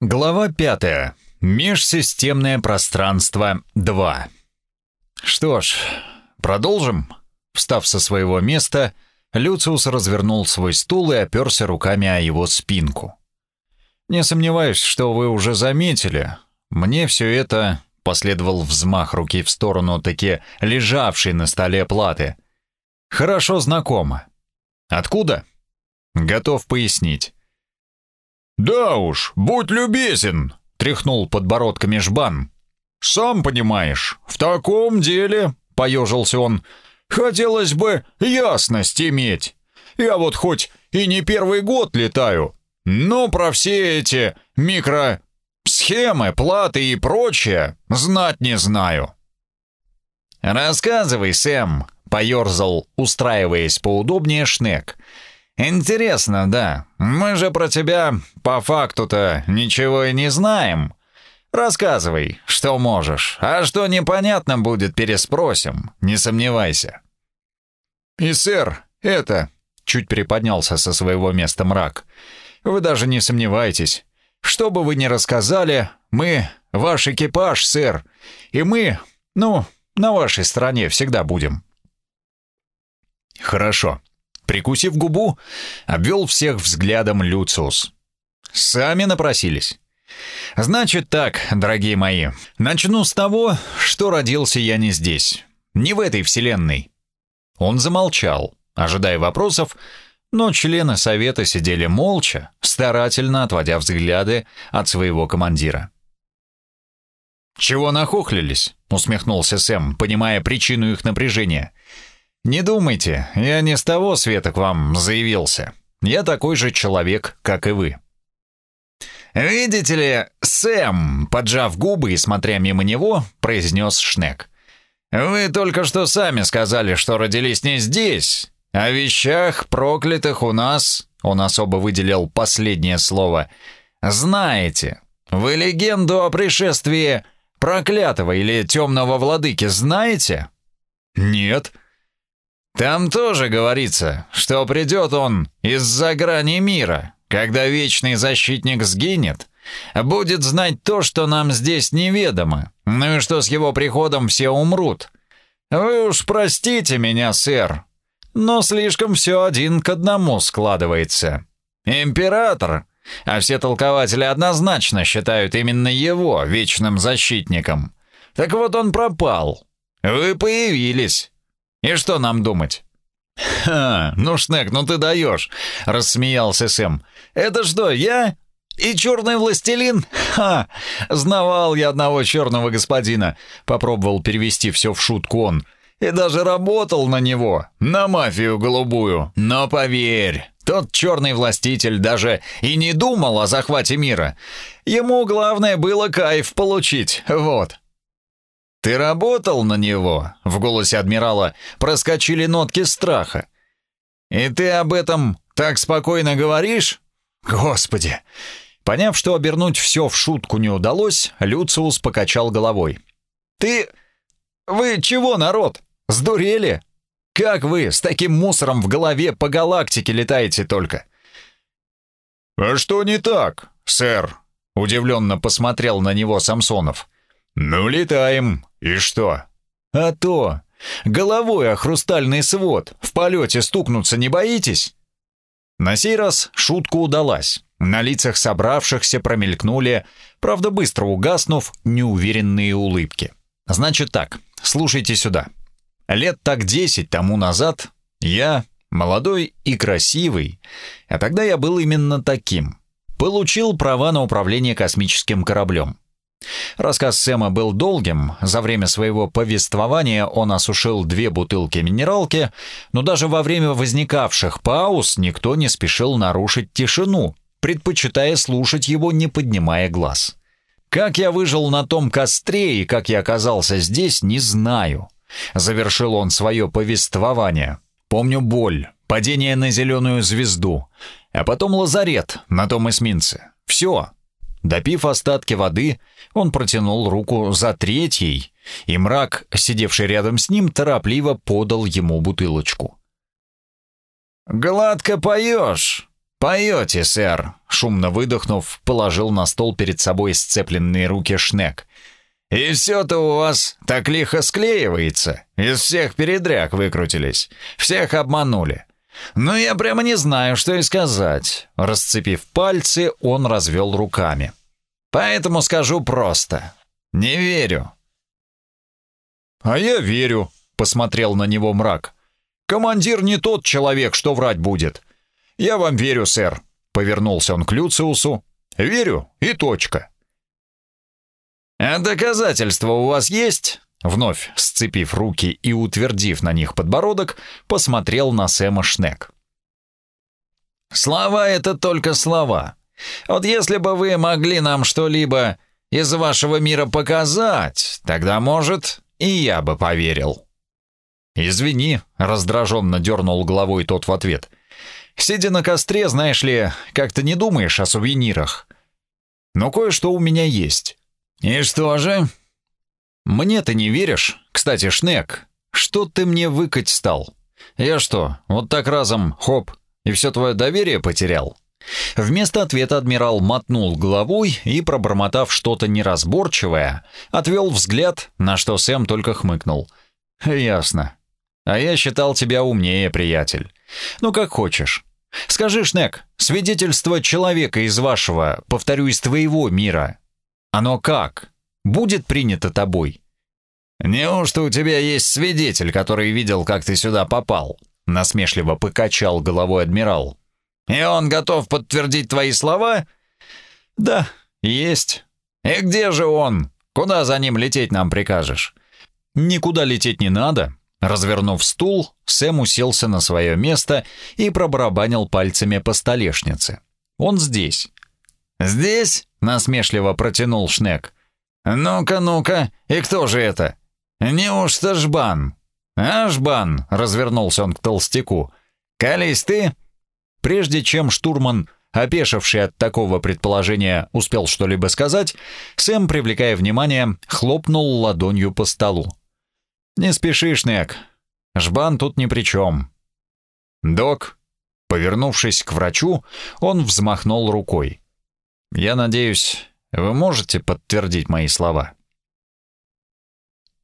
Глава 5. Межсистемное пространство 2. Что ж, продолжим. Встав со своего места, Люциус развернул свой стул и оперся руками о его спинку. Не сомневаюсь, что вы уже заметили. Мне все это последовал взмах руки в сторону таки лежавшей на столе платы. Хорошо знакомо. Откуда? Готов пояснить. «Да уж, будь любезен», — тряхнул подбородками жбан. «Сам понимаешь, в таком деле», — поежился он, — «хотелось бы ясность иметь. Я вот хоть и не первый год летаю, но про все эти микросхемы, платы и прочее знать не знаю». «Рассказывай, Сэм», — поерзал, устраиваясь поудобнее Шнек. «Интересно, да. Мы же про тебя по факту-то ничего и не знаем. Рассказывай, что можешь, а что непонятно будет, переспросим, не сомневайся». «И, сэр, это...» — чуть приподнялся со своего места мрак. «Вы даже не сомневайтесь. Что бы вы ни рассказали, мы — ваш экипаж, сэр, и мы, ну, на вашей стороне всегда будем». «Хорошо», Прикусив губу, обвел всех взглядом Люциус. «Сами напросились». «Значит так, дорогие мои, начну с того, что родился я не здесь, не в этой вселенной». Он замолчал, ожидая вопросов, но члены совета сидели молча, старательно отводя взгляды от своего командира. «Чего нахохлились?» — усмехнулся Сэм, понимая причину их напряжения. «Не думайте, я не с того света к вам заявился. Я такой же человек, как и вы». «Видите ли, Сэм», — поджав губы и смотря мимо него, произнес Шнек. «Вы только что сами сказали, что родились не здесь. О вещах, проклятых у нас...» Он особо выделил последнее слово. «Знаете. Вы легенду о пришествии проклятого или темного владыки знаете?» «Нет», там тоже говорится, что придет он из-за грани мира, когда вечный защитник сгинет, будет знать то, что нам здесь неведомо, ну и что с его приходом все умрут. Вы уж простите меня, сэр, но слишком все один к одному складывается. Император, а все толкователи однозначно считают именно его вечным защитником. Так вот он пропал. Вы появились. И что нам думать?» «Ха, ну, Шнек, ну ты даешь!» — рассмеялся Сэм. «Это что, я? И черный властелин? Ха! Знавал я одного черного господина!» — попробовал перевести все в шутку он. «И даже работал на него, на мафию голубую. Но поверь, тот черный властитель даже и не думал о захвате мира. Ему главное было кайф получить, вот». «Ты работал на него?» — в голосе адмирала проскочили нотки страха. «И ты об этом так спокойно говоришь?» «Господи!» Поняв, что обернуть все в шутку не удалось, Люциус покачал головой. «Ты... Вы чего, народ? Сдурели? Как вы с таким мусором в голове по галактике летаете только?» «А что не так, сэр?» — удивленно посмотрел на него Самсонов. «Ну, летаем. И что?» «А то! Головой о хрустальный свод. В полете стукнуться не боитесь?» На сей раз шутка удалась. На лицах собравшихся промелькнули, правда быстро угаснув, неуверенные улыбки. «Значит так, слушайте сюда. Лет так десять тому назад я, молодой и красивый, а тогда я был именно таким, получил права на управление космическим кораблем. Рассказ Сэма был долгим. За время своего повествования он осушил две бутылки минералки, но даже во время возникавших пауз никто не спешил нарушить тишину, предпочитая слушать его, не поднимая глаз. Как я выжил на том костре и как я оказался здесь, не знаю. Завершил он свое повествование. Помню боль, падение на зеленую звезду, а потом лазарет на том эсминце. Все, Допив остатки воды, он протянул руку за третьей, и мрак, сидевший рядом с ним, торопливо подал ему бутылочку. «Гладко поешь!» «Поете, сэр», — шумно выдохнув, положил на стол перед собой сцепленные руки Шнек. «И все-то у вас так лихо склеивается. Из всех передряг выкрутились. Всех обманули. Ну, я прямо не знаю, что и сказать». Расцепив пальцы, он развел руками. «Поэтому скажу просто. Не верю». «А я верю», — посмотрел на него мрак. «Командир не тот человек, что врать будет. Я вам верю, сэр», — повернулся он к Люциусу. «Верю и точка». «А доказательства у вас есть?» Вновь сцепив руки и утвердив на них подбородок, посмотрел на Сэма Шнек. «Слова — это только слова. Вот если бы вы могли нам что-либо из вашего мира показать, тогда, может, и я бы поверил». «Извини», — раздраженно дернул головой тот в ответ. «Сидя на костре, знаешь ли, как то не думаешь о сувенирах. Но кое-что у меня есть». «И что же?» «Мне ты не веришь? Кстати, Шнек, что ты мне выкать стал? Я что, вот так разом, хоп, и все твое доверие потерял?» Вместо ответа адмирал мотнул головой и, пробормотав что-то неразборчивое, отвел взгляд, на что Сэм только хмыкнул. «Ясно. А я считал тебя умнее, приятель. Ну, как хочешь. Скажи, Шнек, свидетельство человека из вашего, повторю, из твоего мира, оно как? Будет принято тобой?» «Неужто у тебя есть свидетель, который видел, как ты сюда попал?» Насмешливо покачал головой адмирал. «И он готов подтвердить твои слова?» «Да, есть». «И где же он? Куда за ним лететь нам прикажешь?» «Никуда лететь не надо». Развернув стул, Сэм уселся на свое место и пробарабанил пальцами по столешнице. «Он здесь». «Здесь?» — насмешливо протянул Шнек. «Ну-ка, ну-ка, и кто же это? Неужто Жбан?» «А, Жбан!» — развернулся он к толстяку. «Колись ты?» Прежде чем штурман, опешивший от такого предположения, успел что-либо сказать, Сэм, привлекая внимание, хлопнул ладонью по столу. «Не спеши, Шнек. Жбан тут ни при чем». «Док», повернувшись к врачу, он взмахнул рукой. Я надеюсь, вы можете подтвердить мои слова?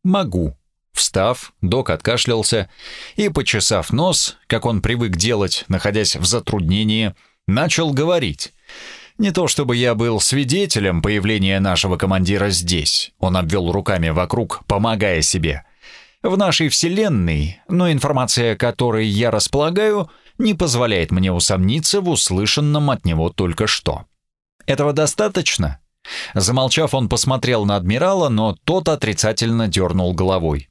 Могу. Встав, док откашлялся и, почесав нос, как он привык делать, находясь в затруднении, начал говорить. Не то чтобы я был свидетелем появления нашего командира здесь, он обвел руками вокруг, помогая себе. В нашей Вселенной, но информация, которой я располагаю, не позволяет мне усомниться в услышанном от него только что. Этого достаточно?» Замолчав, он посмотрел на адмирала, но тот отрицательно дернул головой.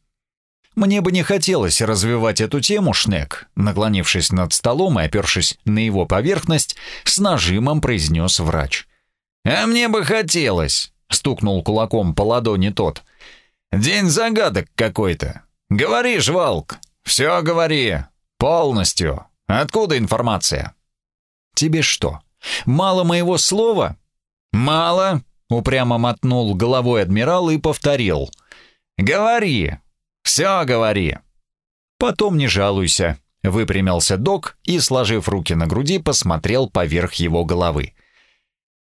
«Мне бы не хотелось развивать эту тему, Шнек», наклонившись над столом и опершись на его поверхность, с нажимом произнес врач. «А мне бы хотелось», — стукнул кулаком по ладони тот. «День загадок какой-то. Говори, Жвалк, все говори, полностью. Откуда информация?» «Тебе что, Мало моего слова? Мало, упрямо мотнул головой адмирал и повторил. Говори, все говори. Потом не жалуйся. Выпрямился док и, сложив руки на груди, посмотрел поверх его головы.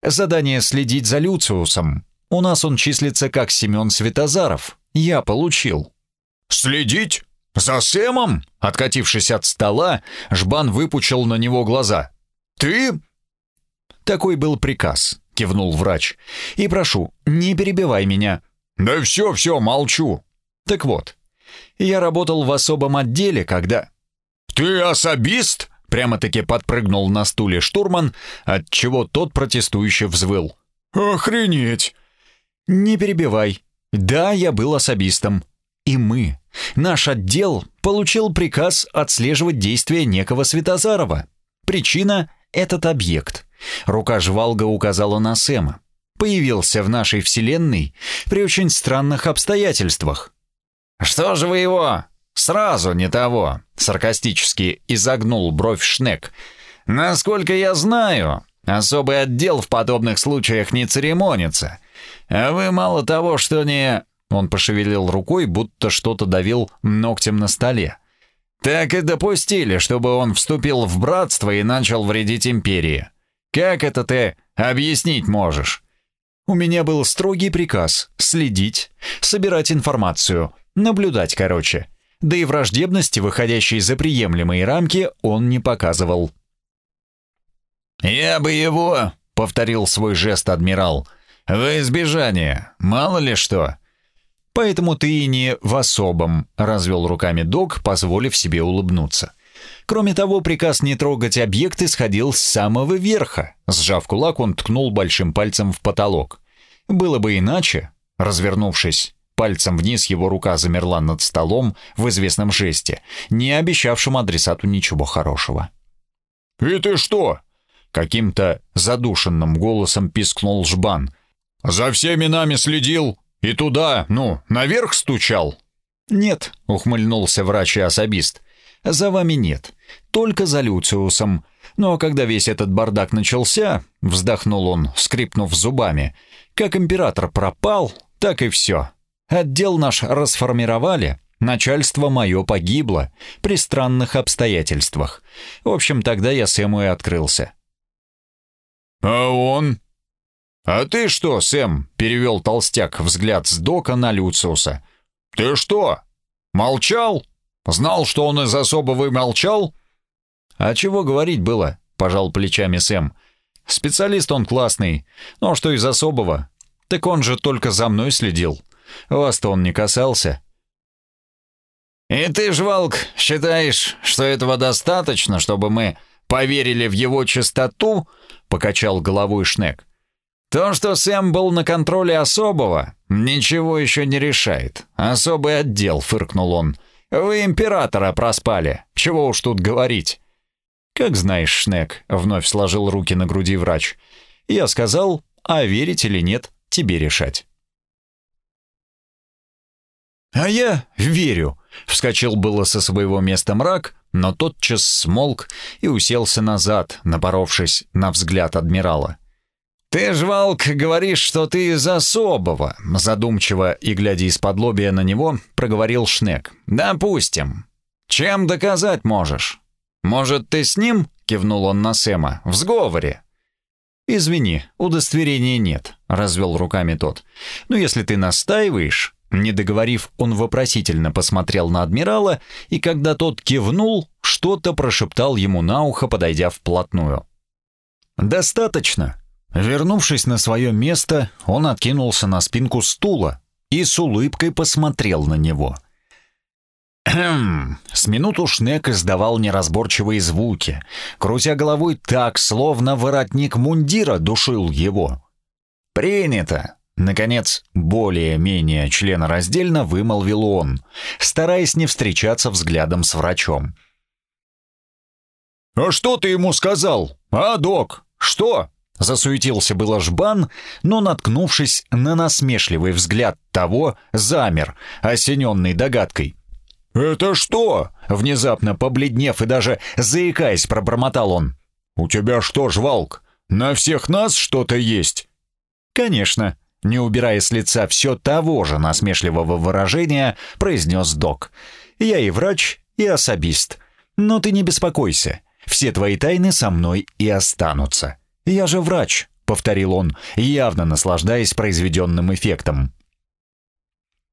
Задание следить за Люциусом. У нас он числится как Семен Светозаров. Я получил. «Следить? За Сэмом?» Откатившись от стола, Жбан выпучил на него глаза. «Ты? «Такой был приказ», — кивнул врач. «И прошу, не перебивай меня». «Да все, все, молчу». «Так вот, я работал в особом отделе, когда...» «Ты особист?» — прямо-таки подпрыгнул на стуле штурман, отчего тот протестующе взвыл. «Охренеть!» «Не перебивай. Да, я был особистом. И мы, наш отдел, получил приказ отслеживать действия некого Светозарова. Причина — этот объект. Рука Жвалга указала на Сэма. Появился в нашей вселенной при очень странных обстоятельствах. «Что же вы его? Сразу не того!» Саркастически изогнул бровь Шнек. «Насколько я знаю, особый отдел в подобных случаях не церемонится. А вы мало того, что не...» Он пошевелил рукой, будто что-то давил ногтем на столе. Так и допустили, чтобы он вступил в братство и начал вредить империи. Как это ты объяснить можешь? У меня был строгий приказ следить, собирать информацию, наблюдать, короче. Да и враждебности, выходящей за приемлемые рамки, он не показывал. «Я бы его», — повторил свой жест адмирал, — «в избежание, мало ли что». «Поэтому ты и не в особом», — развел руками док, позволив себе улыбнуться. Кроме того, приказ не трогать объекты сходил с самого верха. Сжав кулак, он ткнул большим пальцем в потолок. Было бы иначе. Развернувшись, пальцем вниз его рука замерла над столом в известном жесте, не обещавшем адресату ничего хорошего. «И ты что?» — каким-то задушенным голосом пискнул Жбан. «За всеми нами следил и туда, ну, наверх стучал?» «Нет», — ухмыльнулся врач и особист. «За вами нет, только за Люциусом. Ну а когда весь этот бардак начался, — вздохнул он, скрипнув зубами, — как император пропал, так и все. Отдел наш расформировали, начальство мое погибло при странных обстоятельствах. В общем, тогда я Сэму и открылся». «А он?» «А ты что, Сэм?» — перевел толстяк взгляд с Дока на Люциуса. «Ты что, молчал? Знал, что он из особого молчал?» «А чего говорить было?» — пожал плечами Сэм. «Специалист он классный. А что из особого? Так он же только за мной следил. Вас-то он не касался». «И ты, Жвалк, считаешь, что этого достаточно, чтобы мы поверили в его чистоту?» — покачал головой Шнек. То, что Сэм был на контроле особого, ничего еще не решает. Особый отдел, фыркнул он. Вы императора проспали. Чего уж тут говорить. Как знаешь, Шнек, вновь сложил руки на груди врач. Я сказал, а верить или нет, тебе решать. «А я верю», — вскочил было со своего места мрак, но тотчас смолк и уселся назад, напоровшись на взгляд адмирала. «Ты ж, Валк, говоришь, что ты из особого», — задумчиво и глядя из-под лобия на него, проговорил Шнек. «Допустим. Чем доказать можешь? Может, ты с ним?» — кивнул он на Сэма. «В сговоре». «Извини, удостоверения нет», — развел руками тот. «Но если ты настаиваешь...» Не договорив, он вопросительно посмотрел на адмирала, и когда тот кивнул, что-то прошептал ему на ухо, подойдя вплотную. «Достаточно», Вернувшись на свое место, он откинулся на спинку стула и с улыбкой посмотрел на него. С минуту Шнек издавал неразборчивые звуки, крутя головой так, словно воротник мундира душил его. «Принято!» Наконец, более-менее членораздельно вымолвил он, стараясь не встречаться взглядом с врачом. «А что ты ему сказал? А, док, что?» Засуетился было жбан, но, наткнувшись на насмешливый взгляд того, замер, осененный догадкой. «Это что?» — внезапно побледнев и даже заикаясь, пробормотал он. «У тебя что, жвалк, на всех нас что-то есть?» «Конечно», — не убирая с лица все того же насмешливого выражения, произнес док. «Я и врач, и особист. Но ты не беспокойся, все твои тайны со мной и останутся». «Я же врач», — повторил он, явно наслаждаясь произведенным эффектом.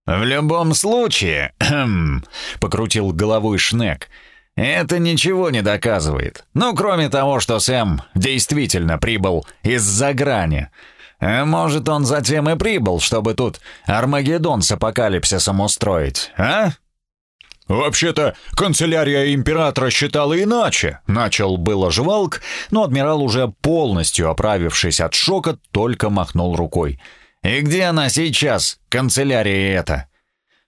«В любом случае», — покрутил головой Шнек, — «это ничего не доказывает. Ну, кроме того, что Сэм действительно прибыл из-за грани. А может, он затем и прибыл, чтобы тут Армагеддон с апокалипсисом устроить, а?» «Вообще-то, канцелярия императора считала иначе», — начал было жвалк, но адмирал, уже полностью оправившись от шока, только махнул рукой. «И где она сейчас, канцелярия эта?»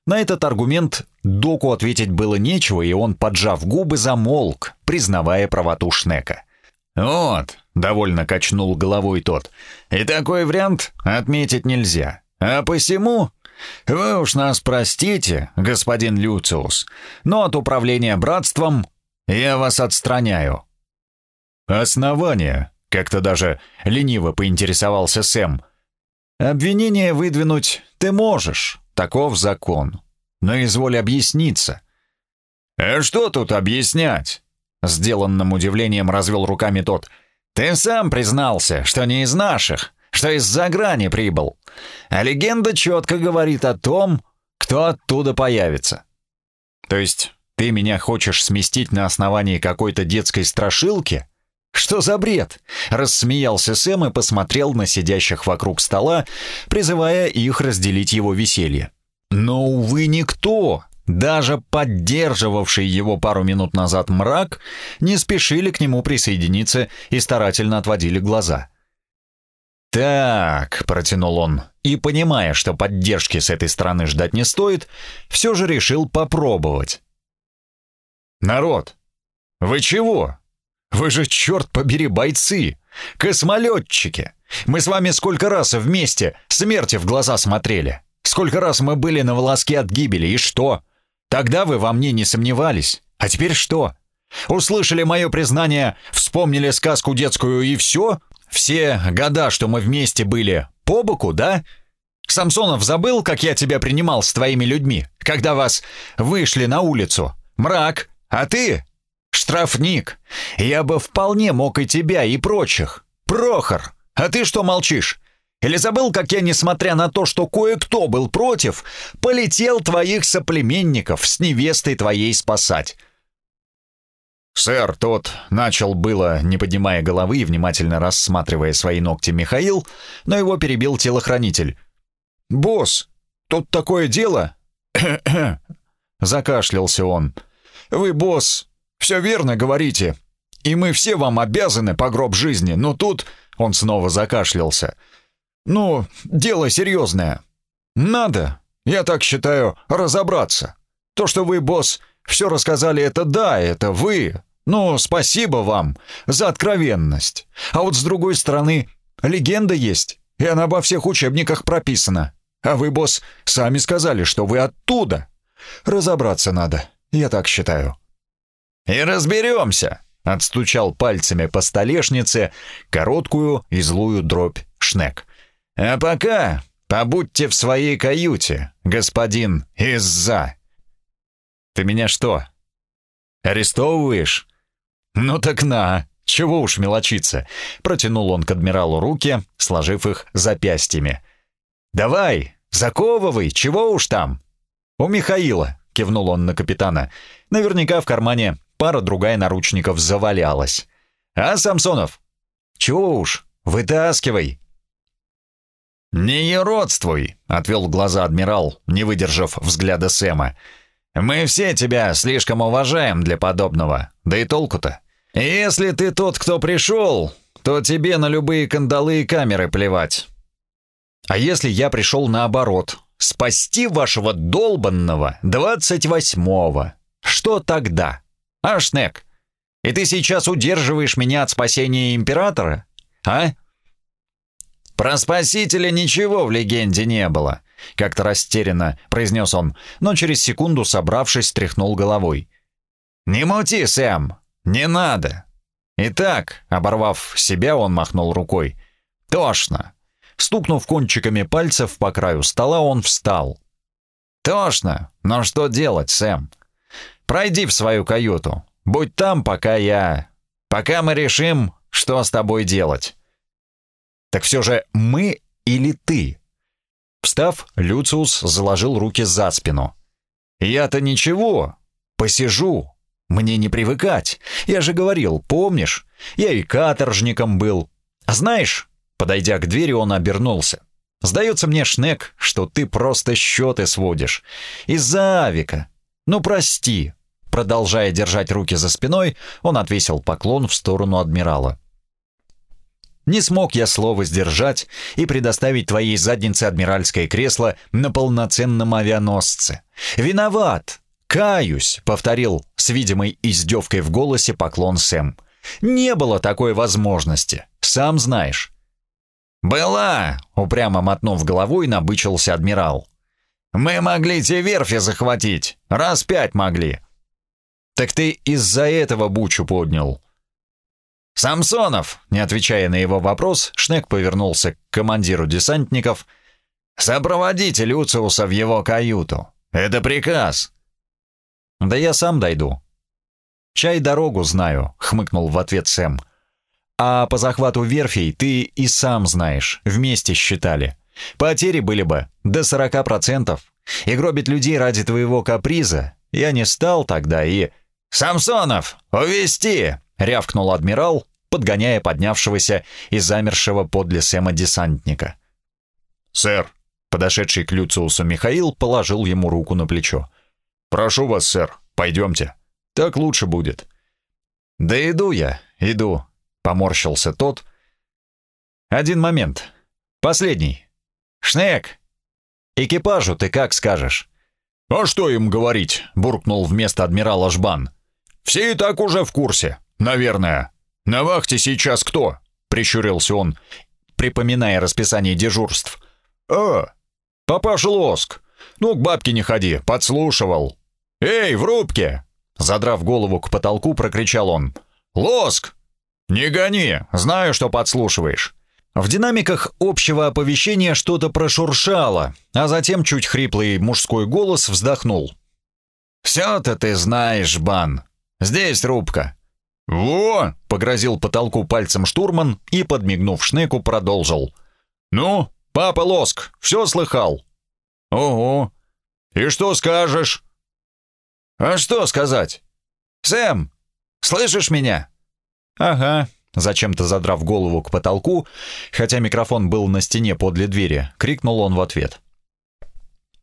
На этот аргумент доку ответить было нечего, и он, поджав губы, замолк, признавая правоту Шнека. «Вот», — довольно качнул головой тот, — «и такой вариант отметить нельзя. А посему вы уж нас простите, господин Люциус, но от управления братством я вас отстраняю». «Основание», — как-то даже лениво поинтересовался Сэм. «Обвинение выдвинуть ты можешь, таков закон. Но изволь объясниться». «А что тут объяснять?» Сделанным удивлением развел руками тот. «Ты сам признался, что не из наших, что из-за грани прибыл. А легенда четко говорит о том, кто оттуда появится». «То есть ты меня хочешь сместить на основании какой-то детской страшилки?» «Что за бред?» — рассмеялся Сэм и посмотрел на сидящих вокруг стола, призывая их разделить его веселье. Но, увы, никто, даже поддерживавший его пару минут назад мрак, не спешили к нему присоединиться и старательно отводили глаза. «Так», — протянул он, и, понимая, что поддержки с этой стороны ждать не стоит, все же решил попробовать. «Народ, вы чего? Вы же, черт побери, бойцы, космолетчики! Мы с вами сколько раз вместе смерти в глаза смотрели!» Сколько раз мы были на волоске от гибели, и что? Тогда вы во мне не сомневались. А теперь что? Услышали мое признание, вспомнили сказку детскую и все? Все года, что мы вместе были, по боку, да? Самсонов забыл, как я тебя принимал с твоими людьми, когда вас вышли на улицу? Мрак, а ты? Штрафник. Я бы вполне мог и тебя, и прочих. Прохор, а ты что молчишь? Или забыл, как я, несмотря на то, что кое-кто был против, полетел твоих соплеменников с невестой твоей спасать?» «Сэр, тот начал было, не поднимая головы и внимательно рассматривая свои ногти Михаил, но его перебил телохранитель. «Босс, тут такое дело...» Закашлялся он. «Вы, босс, все верно говорите, и мы все вам обязаны по гроб жизни, но тут...» Он снова закашлялся. Ну, дело серьезное. Надо, я так считаю, разобраться. То, что вы, босс, все рассказали, это да, это вы. Ну, спасибо вам за откровенность. А вот с другой стороны, легенда есть, и она во всех учебниках прописана. А вы, босс, сами сказали, что вы оттуда. Разобраться надо, я так считаю. И разберемся, отстучал пальцами по столешнице короткую и злую дробь Шнек. А пока побудьте в своей каюте, господин из-за. Ты меня что, арестовываешь? Ну так на, чего уж мелочиться. Протянул он к адмиралу руки, сложив их запястьями. Давай, заковывай, чего уж там. У Михаила, кивнул он на капитана. Наверняка в кармане пара-другая наручников завалялась. А, Самсонов? Чего уж, вытаскивай. «Не еродствуй», — отвел глаза адмирал, не выдержав взгляда Сэма. «Мы все тебя слишком уважаем для подобного. Да и толку-то. Если ты тот, кто пришел, то тебе на любые кандалы и камеры плевать. А если я пришел наоборот, спасти вашего долбанного двадцать восьмого, что тогда? А, Шнек, и ты сейчас удерживаешь меня от спасения императора? А?» «Про спасителя ничего в легенде не было», — как-то растерянно произнес он, но через секунду, собравшись, тряхнул головой. «Не мути, Сэм, не надо». Итак, оборвав себя, он махнул рукой. «Тошно». Стукнув кончиками пальцев по краю стола, он встал. «Тошно, но что делать, Сэм? Пройди в свою каюту. Будь там, пока я... Пока мы решим, что с тобой делать». Так все же мы или ты? Встав, Люциус заложил руки за спину. «Я-то ничего, посижу, мне не привыкать. Я же говорил, помнишь? Я и каторжником был. А знаешь, подойдя к двери, он обернулся. Сдается мне, Шнек, что ты просто счеты сводишь. Из-за Авика. Ну, прости». Продолжая держать руки за спиной, он отвесил поклон в сторону адмирала. Не смог я слова сдержать и предоставить твоей заднице адмиральское кресло на полноценном авианосце. Виноват! Каюсь!» — повторил с видимой издевкой в голосе поклон Сэм. «Не было такой возможности, сам знаешь». «Была!» — упрямо мотнув головой, набычился адмирал. «Мы могли те верфи захватить, раз пять могли». «Так ты из-за этого бучу поднял», «Самсонов!» Не отвечая на его вопрос, Шнек повернулся к командиру десантников. «Сопроводите Люциуса в его каюту. Это приказ». «Да я сам дойду». «Чай дорогу знаю», — хмыкнул в ответ Сэм. «А по захвату верфей ты и сам знаешь, вместе считали. Потери были бы до 40%. И гробить людей ради твоего каприза я не стал тогда и...» «Самсонов, увести!» — рявкнул адмирал, подгоняя поднявшегося и замершего подле Сэма десантника. «Сэр!» — подошедший к Люциусу Михаил положил ему руку на плечо. «Прошу вас, сэр, пойдемте. Так лучше будет». «Да иду я, иду», — поморщился тот. «Один момент. Последний. Шнек, экипажу ты как скажешь?» «А что им говорить?» — буркнул вместо адмирала Жбан. «Все и так уже в курсе, наверное. На вахте сейчас кто?» — прищурился он, припоминая расписание дежурств. «А, папаша Лоск. Ну, к бабке не ходи, подслушивал. Эй, в рубке!» Задрав голову к потолку, прокричал он. «Лоск! Не гони, знаю, что подслушиваешь». В динамиках общего оповещения что-то прошуршало, а затем чуть хриплый мужской голос вздохнул. «Все-то ты знаешь, Бан. Здесь рубка». «Во!» — погрозил потолку пальцем штурман и, подмигнув Шнеку, продолжил. «Ну, папа Лоск, все слыхал?» «Ого! И что скажешь?» «А что сказать? Сэм, слышишь меня?» «Ага», зачем-то задрав голову к потолку, хотя микрофон был на стене подле двери, крикнул он в ответ.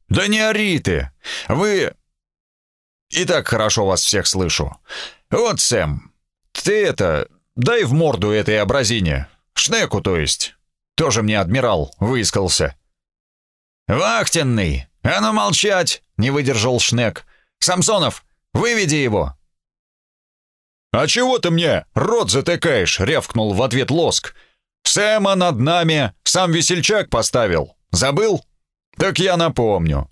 «Да не ори ты! Вы...» «И так хорошо вас всех слышу. Вот, Сэм, ты это... Дай в морду этой образине. Шнеку, то есть. Тоже мне адмирал выискался». «Вахтенный! А ну молчать!» — не выдержал Шнек. «Самсонов, выведи его!» «А чего ты мне рот затыкаешь?» — рявкнул в ответ Лоск. «Сэма над нами сам весельчак поставил. Забыл? Так я напомню.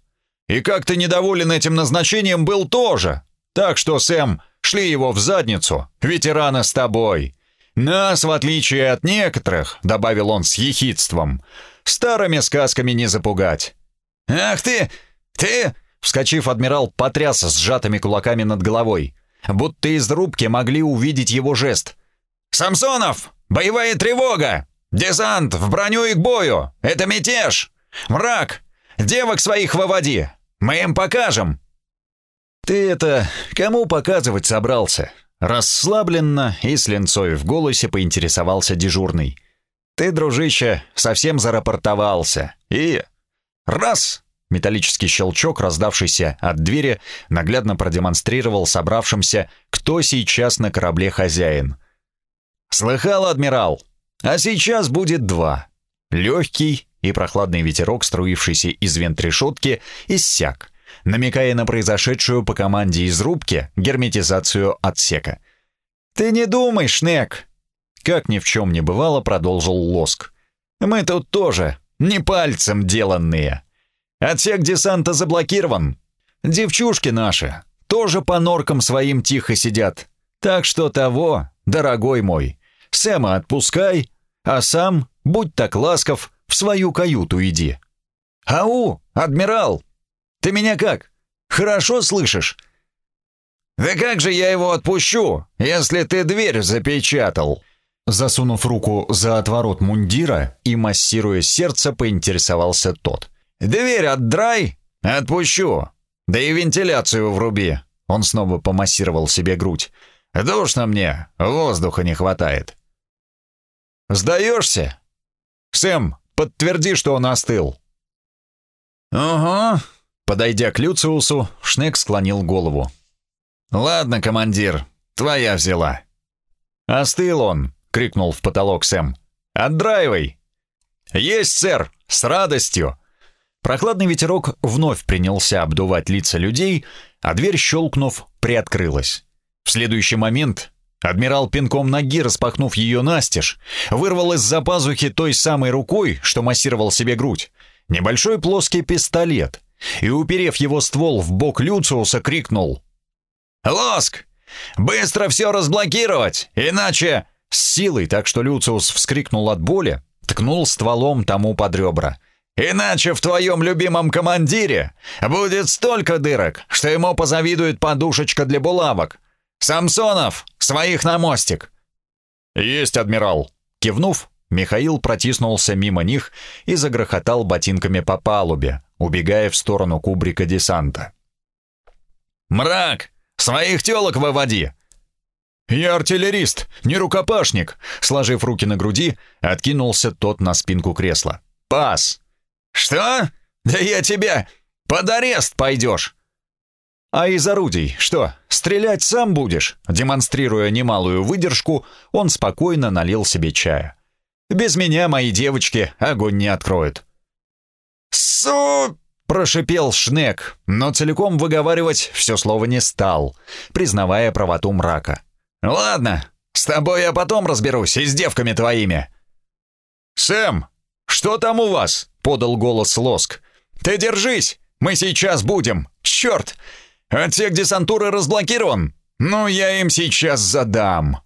И как ты недоволен этим назначением был тоже. Так что, Сэм, шли его в задницу, ветерана с тобой. Нас, в отличие от некоторых, — добавил он с ехидством, — старыми сказками не запугать». «Ах ты! Ты!» Вскочив, адмирал потряс сжатыми кулаками над головой, будто из рубки могли увидеть его жест. «Самсонов! Боевая тревога! Десант в броню и к бою! Это мятеж! Мрак! Девок своих выводи! Мы им покажем!» «Ты это кому показывать собрался?» Расслабленно и с ленцой в голосе поинтересовался дежурный. «Ты, дружище, совсем зарапортовался. И... Раз! Металлический щелчок, раздавшийся от двери, наглядно продемонстрировал собравшимся, кто сейчас на корабле хозяин. «Слыхал, адмирал? А сейчас будет два». Легкий и прохладный ветерок, струившийся из вент-решетки, иссяк, намекая на произошедшую по команде из рубки герметизацию отсека. «Ты не думай, Шнек!» Как ни в чем не бывало, продолжил Лоск. «Мы тут тоже не пальцем деланные». Отсек десанта заблокирован. Девчушки наши тоже по норкам своим тихо сидят. Так что того, дорогой мой, Сэма отпускай, а сам, будь так ласков, в свою каюту иди. Ау, адмирал, ты меня как? Хорошо слышишь? Да как же я его отпущу, если ты дверь запечатал? Засунув руку за отворот мундира и массируя сердце, поинтересовался тот. «Дверь отдрай, отпущу. Да и вентиляцию вруби». Он снова помассировал себе грудь. «Душно мне, воздуха не хватает». «Сдаешься?» «Сэм, подтверди, что он остыл». «Угу». Подойдя к Люциусу, Шнек склонил голову. «Ладно, командир, твоя взяла». «Остыл он!» — крикнул в потолок Сэм. «Отдраивай!» «Есть, сэр! С радостью!» Прохладный ветерок вновь принялся обдувать лица людей, а дверь, щелкнув, приоткрылась. В следующий момент адмирал пинком ноги, распахнув ее настежь, вырвал из-за пазухи той самой рукой, что массировал себе грудь, небольшой плоский пистолет и, уперев его ствол в бок Люциуса, крикнул «Лоск! Быстро все разблокировать, иначе...» С силой, так что Люциус вскрикнул от боли, ткнул стволом тому под ребра. Иначе в твоем любимом командире будет столько дырок, что ему позавидует подушечка для булавок. Самсонов, своих на мостик!» «Есть, адмирал!» Кивнув, Михаил протиснулся мимо них и загрохотал ботинками по палубе, убегая в сторону кубрика десанта. «Мрак! Своих телок выводи!» «Я артиллерист, не рукопашник!» Сложив руки на груди, откинулся тот на спинку кресла. «Пас!» «Что? Да я тебя... Под арест пойдешь!» «А из орудий что, стрелять сам будешь?» Демонстрируя немалую выдержку, он спокойно налил себе чая. «Без меня мои девочки огонь не откроют». «Су...» — прошипел Шнек, но целиком выговаривать все слово не стал, признавая правоту мрака. «Ладно, с тобой я потом разберусь и с девками твоими». «Сэм, что там у вас?» — подал голос Лоск. «Ты держись, мы сейчас будем. Черт! Отсек десантуры разблокирован. Ну, я им сейчас задам».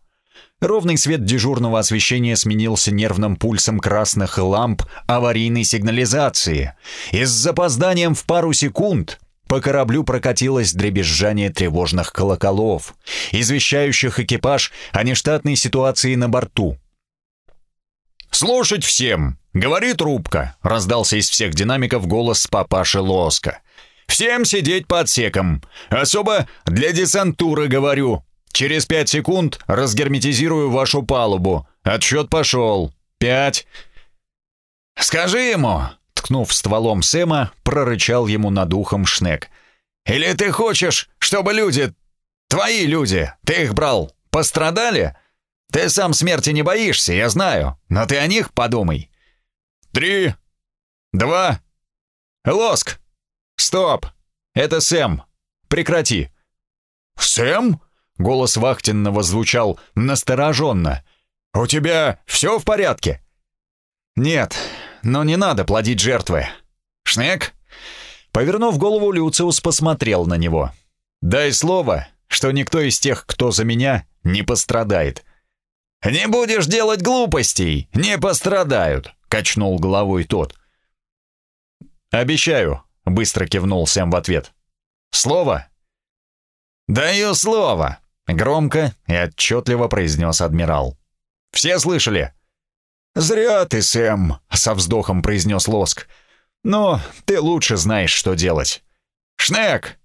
Ровный свет дежурного освещения сменился нервным пульсом красных ламп аварийной сигнализации. И с запозданием в пару секунд по кораблю прокатилось дребезжание тревожных колоколов, извещающих экипаж о нештатной ситуации на борту. «Слушать всем!» — говорит рубка, — раздался из всех динамиков голос папаши Лоска. «Всем сидеть по отсекам. Особо для десантуры говорю. Через пять секунд разгерметизирую вашу палубу. Отсчет пошел. Пять». «Скажи ему!» — ткнув стволом Сэма, прорычал ему над ухом Шнек. «Или ты хочешь, чтобы люди, твои люди, ты их брал, пострадали?» Ты сам смерти не боишься, я знаю, но ты о них подумай. Три, два, лоск. Стоп, это Сэм. Прекрати. Сэм? Голос вахтенного звучал настороженно. «У тебя все в порядке?» «Нет, но не надо плодить жертвы. Шнек?» Повернув голову, Люциус посмотрел на него. «Дай слово, что никто из тех, кто за меня, не пострадает. «Не будешь делать глупостей, не пострадают», — качнул головой тот. «Обещаю», — быстро кивнул Сэм в ответ. «Слово?» «Даю слово», — громко и отчетливо произнес адмирал. «Все слышали?» «Зря ты, Сэм», — со вздохом произнес Лоск. «Но ты лучше знаешь, что делать». «Шнек!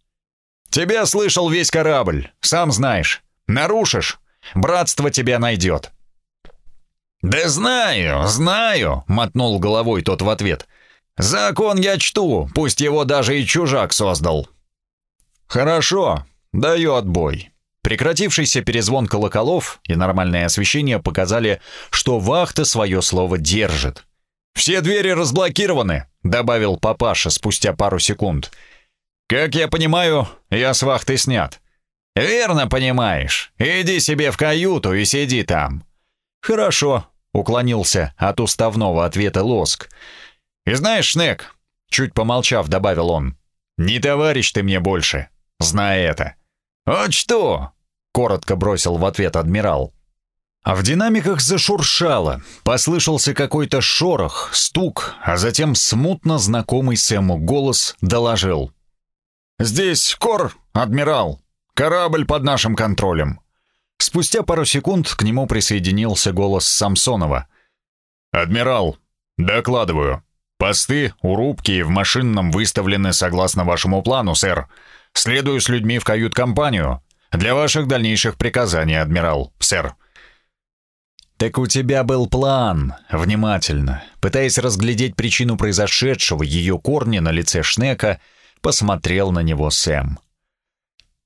Тебя слышал весь корабль, сам знаешь. Нарушишь, Братство тебя найдет». «Да знаю, знаю», — мотнул головой тот в ответ. «Закон я чту, пусть его даже и чужак создал». «Хорошо, даю отбой». Прекратившийся перезвон колоколов и нормальное освещение показали, что вахта свое слово держит. «Все двери разблокированы», — добавил папаша спустя пару секунд. «Как я понимаю, я с вахты снят. «Верно понимаешь. Иди себе в каюту и сиди там». «Хорошо», — уклонился от уставного ответа Лоск. «И знаешь, Шнек», — чуть помолчав, добавил он, — «не товарищ ты мне больше, знай это». «Вот что?» — коротко бросил в ответ адмирал. А в динамиках зашуршало, послышался какой-то шорох, стук, а затем смутно знакомый Сэму голос доложил. «Здесь Кор, адмирал. Корабль под нашим контролем». Спустя пару секунд к нему присоединился голос Самсонова. «Адмирал, докладываю. Посты у рубки и в машинном выставлены согласно вашему плану, сэр. Следую с людьми в кают-компанию. Для ваших дальнейших приказаний, адмирал, сэр». «Так у тебя был план», — внимательно, пытаясь разглядеть причину произошедшего, ее корни на лице Шнека, посмотрел на него Сэм.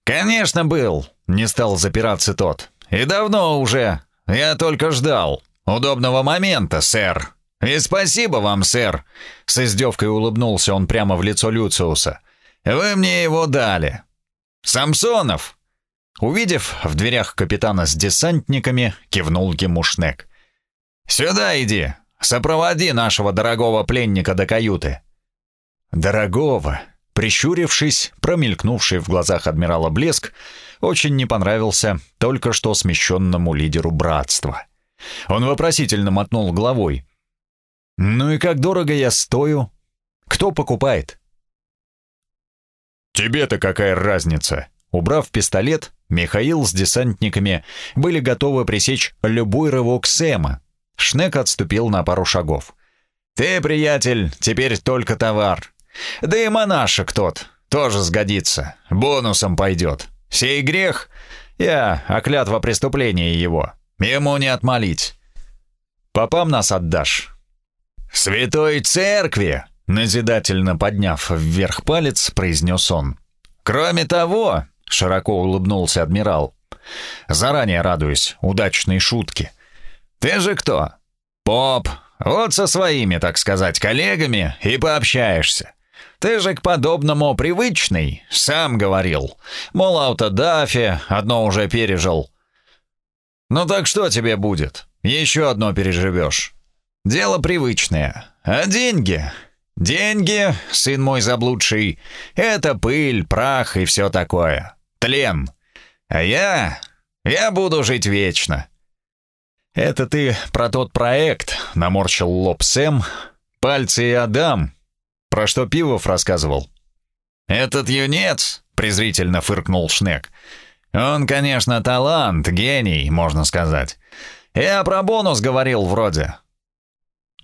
«Конечно был», — не стал запираться тот. «И давно уже. Я только ждал. Удобного момента, сэр. И спасибо вам, сэр». С издевкой улыбнулся он прямо в лицо Люциуса. «Вы мне его дали». «Самсонов!» Увидев в дверях капитана с десантниками, кивнул ему Шнек. «Сюда иди, сопроводи нашего дорогого пленника до каюты». «Дорогого», Прищурившись, промелькнувший в глазах адмирала блеск, очень не понравился только что смещенному лидеру братства. Он вопросительно мотнул головой. «Ну и как дорого я стою?» Кто покупает?» «Тебе-то какая разница?» Убрав пистолет, Михаил с десантниками были готовы пресечь любой рывок Сэма. Шнек отступил на пару шагов. «Ты, приятель, теперь только товар. Да и монашек тот тоже сгодится. Бонусом пойдет. Сей грех, я, а клятва преступления его, ему не отмолить. Попам нас отдашь». «Святой церкви!» Назидательно подняв вверх палец, произнес он. «Кроме того, Широко улыбнулся адмирал. «Заранее радуюсь удачной шутке. Ты же кто? Поп. Вот со своими, так сказать, коллегами и пообщаешься. Ты же к подобному привычный, сам говорил. Мол, аутодафе, одно уже пережил. Ну так что тебе будет? Еще одно переживешь. Дело привычное. А деньги? Деньги, сын мой заблудший, это пыль, прах и все такое тлен. А я... я буду жить вечно». «Это ты про тот проект», — наморщил лоб Сэм. «Пальцы и Адам». Про что Пивов рассказывал? «Этот юнец», — презрительно фыркнул Шнек. «Он, конечно, талант, гений, можно сказать. Я про бонус говорил вроде».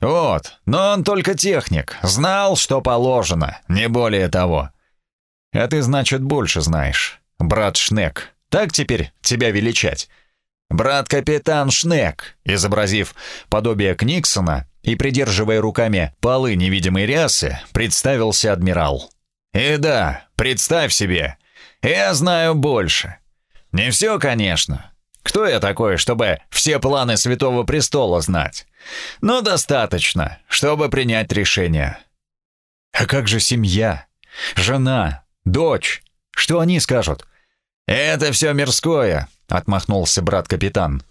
«Вот, но он только техник, знал, что положено, не более того». «А ты, значит, больше знаешь» брат Шнек. Так теперь тебя величать. Брат-капитан Шнек, изобразив подобие Книксона и придерживая руками полы невидимой рясы, представился адмирал. И да, представь себе, я знаю больше. Не все, конечно. Кто я такой, чтобы все планы Святого Престола знать? Но достаточно, чтобы принять решение. А как же семья? Жена? Дочь? Что они скажут? «Это все мирское», — отмахнулся брат-капитан.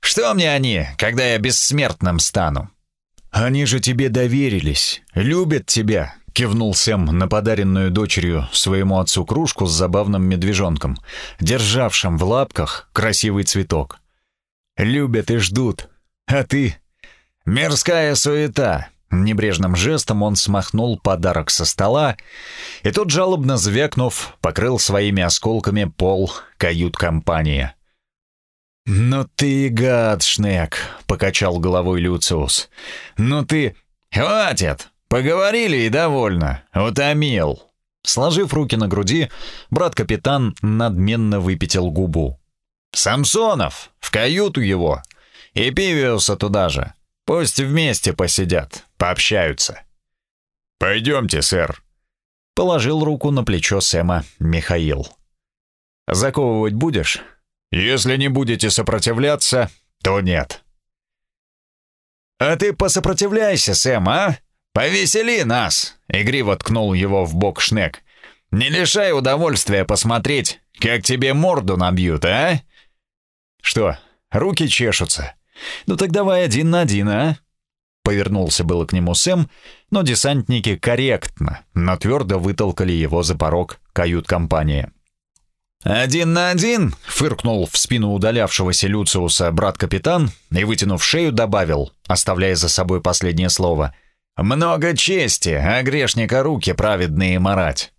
«Что мне они, когда я бессмертным стану?» «Они же тебе доверились, любят тебя», — кивнул Сэм на подаренную дочерью своему отцу кружку с забавным медвежонком, державшим в лапках красивый цветок. «Любят и ждут, а ты...» «Мирская суета», Небрежным жестом он смахнул подарок со стола, и тот, жалобно звякнув, покрыл своими осколками пол кают-компании. «Ну ты гад, Шнек!» — покачал головой Люциус. «Ну ты...» «Хватит! Поговорили и довольно. Утомил!» Сложив руки на груди, брат-капитан надменно выпятил губу. «Самсонов! В каюту его! И Пивиуса туда же! Пусть вместе посидят, пообщаются». «Пойдемте, сэр», — положил руку на плечо Сэма Михаил. «Заковывать будешь?» «Если не будете сопротивляться, то нет». «А ты посопротивляйся, Сэм, а? Повесели нас!» — игриво ткнул его в бок Шнек. «Не лишай удовольствия посмотреть, как тебе морду набьют, а?» «Что, руки чешутся?» «Ну так давай один на один, а?» Повернулся было к нему Сэм, но десантники корректно, но твердо вытолкали его за порог кают-компании. «Один на один!» — фыркнул в спину удалявшегося Люциуса брат-капитан и, вытянув шею, добавил, оставляя за собой последнее слово. «Много чести, а грешника руки праведные марать!»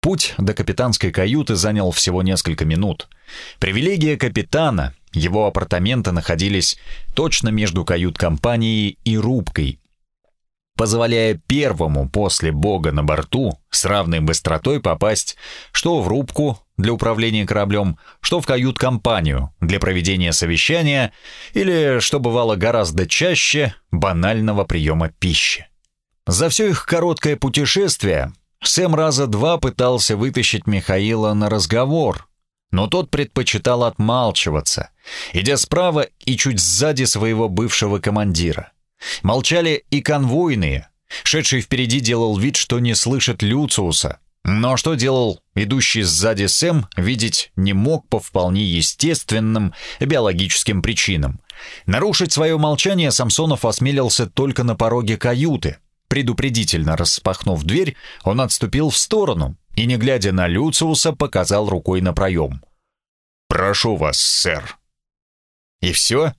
Путь до капитанской каюты занял всего несколько минут. Привилегия капитана его апартаменты находились точно между кают-компанией и рубкой, позволяя первому после бога на борту с равной быстротой попасть что в рубку для управления кораблем, что в кают-компанию для проведения совещания или, что бывало гораздо чаще, банального приема пищи. За все их короткое путешествие Сэм раза два пытался вытащить Михаила на разговор, но тот предпочитал отмалчиваться, идя справа и чуть сзади своего бывшего командира. Молчали и конвойные. Шедший впереди делал вид, что не слышит Люциуса. Но что делал идущий сзади Сэм, видеть не мог по вполне естественным биологическим причинам. Нарушить свое молчание Самсонов осмелился только на пороге каюты. Предупредительно распахнув дверь, он отступил в сторону, и, не глядя на Люциуса, показал рукой на проем. «Прошу вас, сэр». «И все?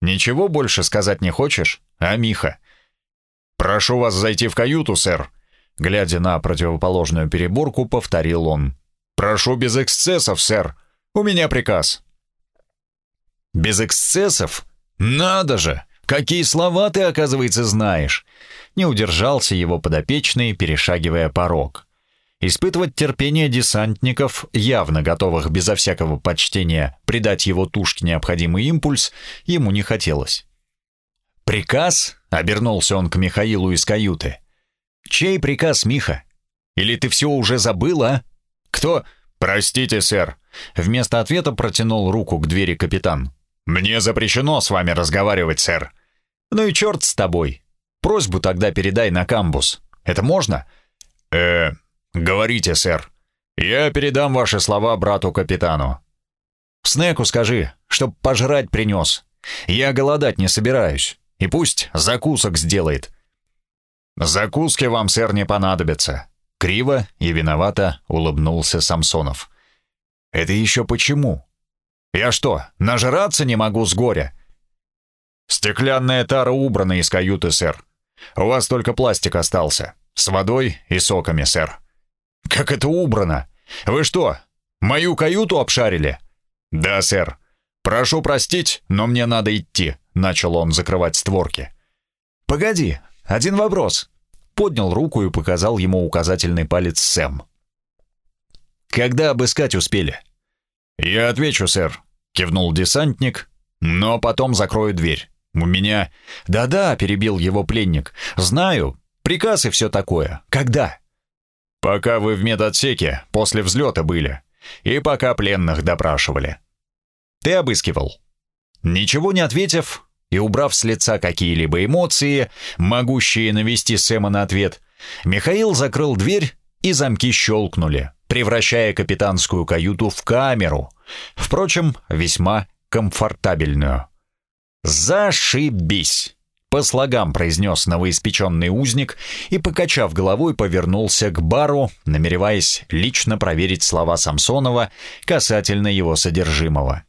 Ничего больше сказать не хочешь, а, Миха?» «Прошу вас зайти в каюту, сэр», — глядя на противоположную переборку, повторил он. «Прошу без эксцессов, сэр. У меня приказ». «Без эксцессов? Надо же! Какие слова ты, оказывается, знаешь!» Не удержался его подопечный, перешагивая порог. Испытывать терпение десантников, явно готовых безо всякого почтения придать его тушке необходимый импульс, ему не хотелось. «Приказ?» — обернулся он к Михаилу из каюты. «Чей приказ, Миха? Или ты все уже забыл, а? Кто?» «Простите, сэр». Вместо ответа протянул руку к двери капитан. «Мне запрещено с вами разговаривать, сэр». «Ну и черт с тобой. Просьбу тогда передай на камбус. Это можно?» «Э, говорите, сэр. Я передам ваши слова брату-капитану». «Снеку скажи, чтоб пожрать принес. Я голодать не собираюсь. И пусть закусок сделает». «Закуски вам, сэр, не понадобятся». Криво и виновато улыбнулся Самсонов. «Это еще почему? Я что, нажраться не могу с горя?» «Стеклянная тара убрана из каюты, сэр. У вас только пластик остался. С водой и соками, сэр». «Как это убрано? Вы что, мою каюту обшарили?» «Да, сэр. Прошу простить, но мне надо идти», — начал он закрывать створки. «Погоди, один вопрос». Поднял руку и показал ему указательный палец Сэм. «Когда обыскать успели?» «Я отвечу, сэр», — кивнул десантник, «но потом закрою дверь. У меня...» «Да-да», — перебил его пленник, «знаю. Приказ и все такое. Когда?» «Пока вы в медотсеке, после взлета были. И пока пленных допрашивали». «Ты обыскивал?» Ничего не ответив, и убрав с лица какие-либо эмоции, могущие навести Сэма на ответ, Михаил закрыл дверь, и замки щелкнули, превращая капитанскую каюту в камеру, впрочем, весьма комфортабельную. «Зашибись!» — по слогам произнес новоиспеченный узник и, покачав головой, повернулся к бару, намереваясь лично проверить слова Самсонова касательно его содержимого.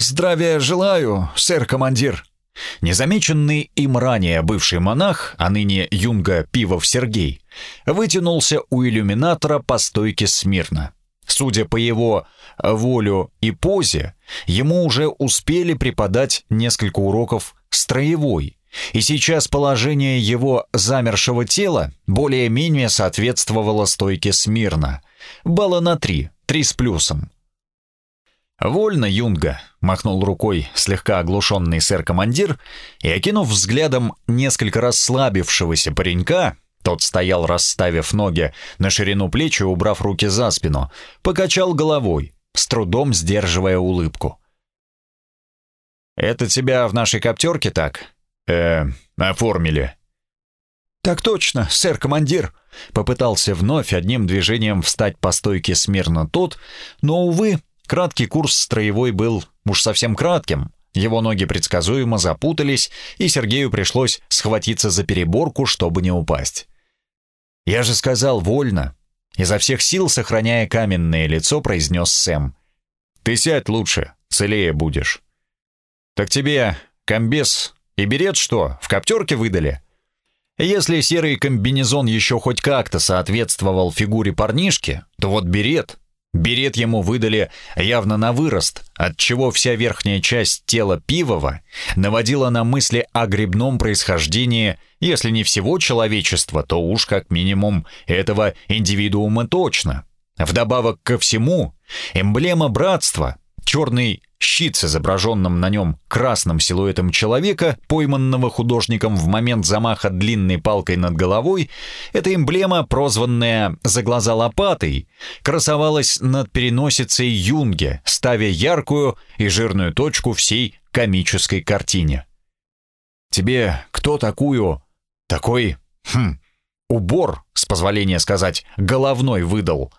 «Здравия желаю, сэр-командир!» Незамеченный им ранее бывший монах, а ныне юнга Пивов Сергей, вытянулся у иллюминатора по стойке смирно. Судя по его волю и позе, ему уже успели преподать несколько уроков строевой, и сейчас положение его замершего тела более-менее соответствовало стойке смирно. Балла на три, три с плюсом. «Вольно, Юнга», — махнул рукой слегка оглушенный сэр-командир, и, окинув взглядом несколько расслабившегося паренька, тот стоял, расставив ноги на ширину плеч и убрав руки за спину, покачал головой, с трудом сдерживая улыбку. «Это тебя в нашей коптерке так?» «Э, оформили». «Так точно, сэр-командир», — попытался вновь одним движением встать по стойке смирно тот, но, увы, Краткий курс строевой был уж совсем кратким. Его ноги предсказуемо запутались, и Сергею пришлось схватиться за переборку, чтобы не упасть. «Я же сказал, вольно!» Изо всех сил, сохраняя каменное лицо, произнес Сэм. «Ты сядь лучше, целее будешь». «Так тебе комбез и берет что, в коптерке выдали?» Если серый комбинезон еще хоть как-то соответствовал фигуре парнишки, то вот берет Берет ему выдали явно на вырост, отчего вся верхняя часть тела Пивова наводила на мысли о грибном происхождении, если не всего человечества, то уж как минимум этого индивидуума точно. Вдобавок ко всему, эмблема братства, черный Щит с изображенным на нем красным силуэтом человека, пойманного художником в момент замаха длинной палкой над головой, эта эмблема, прозванная «за глаза лопатой», красовалась над переносицей Юнге, ставя яркую и жирную точку всей комической картине. «Тебе кто такую... такой... хм... убор, с позволения сказать, головной выдал?»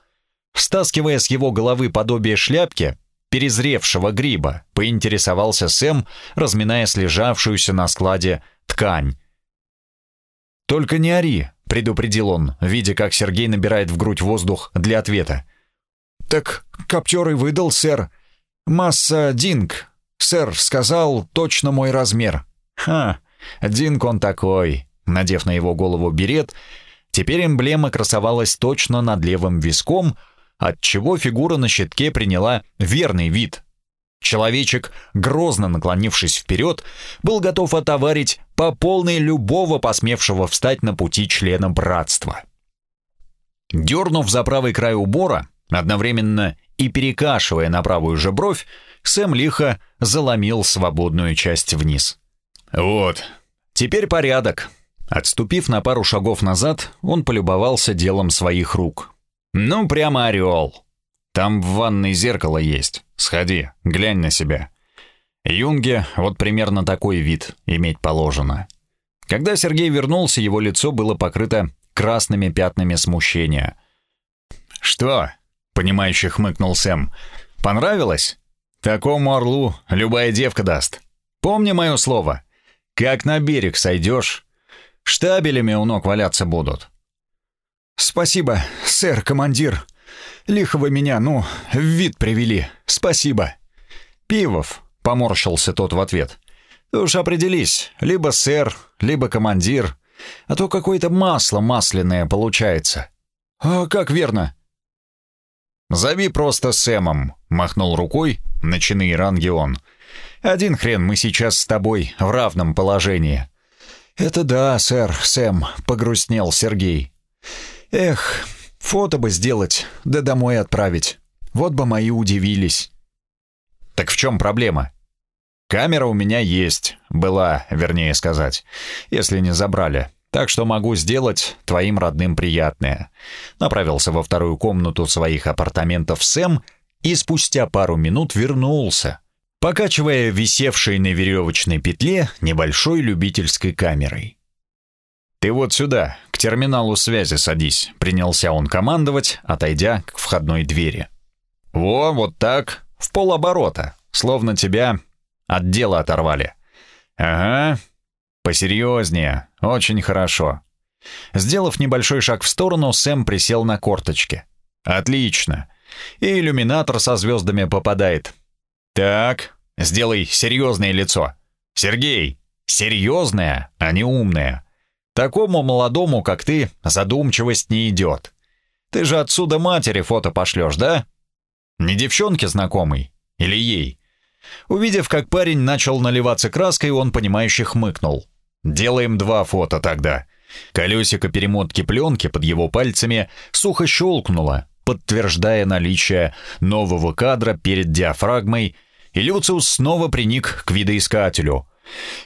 Стаскивая с его головы подобие шляпки, перезревшего гриба, поинтересовался Сэм, разминая слежавшуюся на складе ткань. «Только не ори», — предупредил он, видя, как Сергей набирает в грудь воздух для ответа. «Так коптер и выдал, сэр. Масса динг. Сэр сказал точно мой размер». «Ха, Динк он такой. Надев на его голову берет, теперь эмблема красовалась точно над левым виском, отчего фигура на щитке приняла верный вид. Человечек, грозно наклонившись вперед, был готов отоварить по полной любого посмевшего встать на пути члена братства. Дернув за правый край убора, одновременно и перекашивая на правую же бровь, Сэм лихо заломил свободную часть вниз. «Вот, теперь порядок». Отступив на пару шагов назад, он полюбовался делом своих рук. «Ну, прямо орел. Там в ванной зеркало есть. Сходи, глянь на себя». Юнге вот примерно такой вид иметь положено. Когда Сергей вернулся, его лицо было покрыто красными пятнами смущения. «Что?» — понимающе хмыкнул Сэм. «Понравилось? Такому орлу любая девка даст. Помни мое слово. Как на берег сойдешь, штабелями у ног валяться будут». «Спасибо, сэр, командир. Лихо вы меня, ну, в вид привели. Спасибо». «Пивов», — поморщился тот в ответ. «Ты уж определись, либо сэр, либо командир, а то какое-то масло масляное получается». «А как верно?» «Зови просто Сэмом», — махнул рукой начиный ранги он. «Один хрен мы сейчас с тобой в равном положении». «Это да, сэр, Сэм», — погрустнел Сергей. «Эх, фото бы сделать, да домой отправить. Вот бы мои удивились». «Так в чем проблема?» «Камера у меня есть, была, вернее сказать, если не забрали так что могу сделать твоим родным приятное». Направился во вторую комнату своих апартаментов Сэм и спустя пару минут вернулся, покачивая висевшей на веревочной петле небольшой любительской камерой. «Ты вот сюда, терминалу связи садись», — принялся он командовать, отойдя к входной двери. «Во, вот так, в полоборота, словно тебя от дела оторвали». «Ага, посерьезнее, очень хорошо. Сделав небольшой шаг в сторону, Сэм присел на корточки. Отлично. И иллюминатор со звездами попадает. Так, сделай серьезное лицо. Сергей, серьезное, а не умное. Такому молодому, как ты, задумчивость не идет. Ты же отсюда матери фото пошлешь, да? Не девчонке знакомый? Или ей? Увидев, как парень начал наливаться краской, он понимающе хмыкнул. Делаем два фото тогда. Колесико перемотки пленки под его пальцами сухо щелкнуло, подтверждая наличие нового кадра перед диафрагмой, и Люциус снова приник к видоискателю.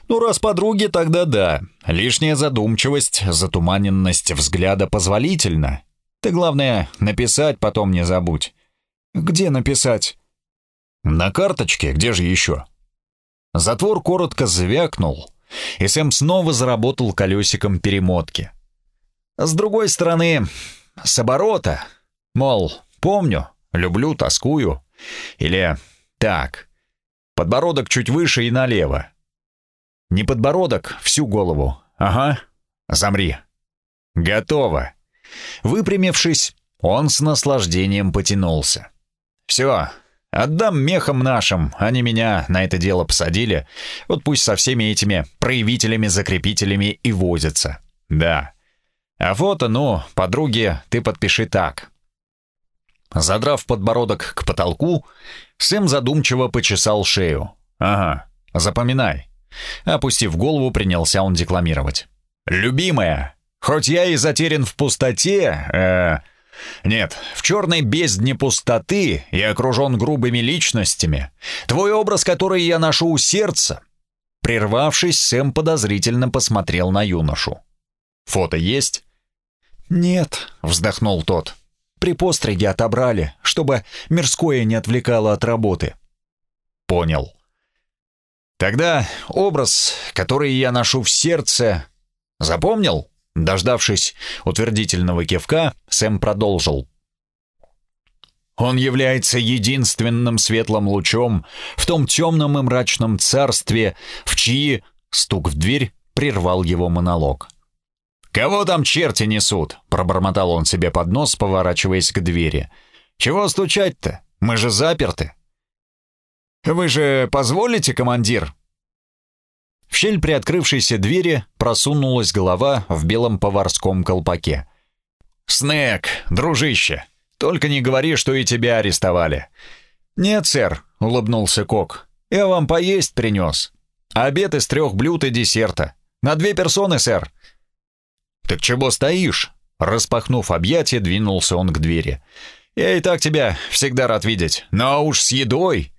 Ну, раз подруги, тогда да. Лишняя задумчивость, затуманенность взгляда позволительно. Ты, главное, написать потом не забудь. Где написать? На карточке, где же еще? Затвор коротко звякнул, и Сэм снова заработал колесиком перемотки. С другой стороны, с оборота, мол, помню, люблю, тоскую. Или так, подбородок чуть выше и налево. Не подбородок, всю голову. Ага, замри. Готово. Выпрямившись, он с наслаждением потянулся. Все, Отдам мехам нашим, они меня на это дело посадили. Вот пусть со всеми этими проявителями-закрепителями и возятся. Да. А фото, ну, подруги, ты подпиши так. Задрав подбородок к потолку, Сэм задумчиво почесал шею. Ага, запоминай. Опустив голову, принялся он декламировать. «Любимая, хоть я и затерян в пустоте, э, нет, в черной бездне пустоты и окружен грубыми личностями. Твой образ, который я ношу у сердца. Прервавшись, Сэм подозрительно посмотрел на юношу. «Фото есть?» «Нет», — вздохнул тот. «При постриге отобрали, чтобы мирское не отвлекало от работы». «Понял». «Тогда образ, который я ношу в сердце, запомнил?» Дождавшись утвердительного кивка, Сэм продолжил. Он является единственным светлым лучом в том темном и мрачном царстве, в чьи... Стук в дверь прервал его монолог. «Кого там черти несут?» — пробормотал он себе под нос, поворачиваясь к двери. «Чего стучать-то? Мы же заперты». «Вы же позволите, командир?» В щель приоткрывшейся двери просунулась голова в белом поварском колпаке. «Снэк, дружище, только не говори, что и тебя арестовали». «Нет, сэр», — улыбнулся Кок. «Я вам поесть принес. Обед из трех блюд и десерта. На две персоны, сэр». «Так чего стоишь?» Распахнув объятия, двинулся он к двери. «Я и так тебя всегда рад видеть, но уж с едой».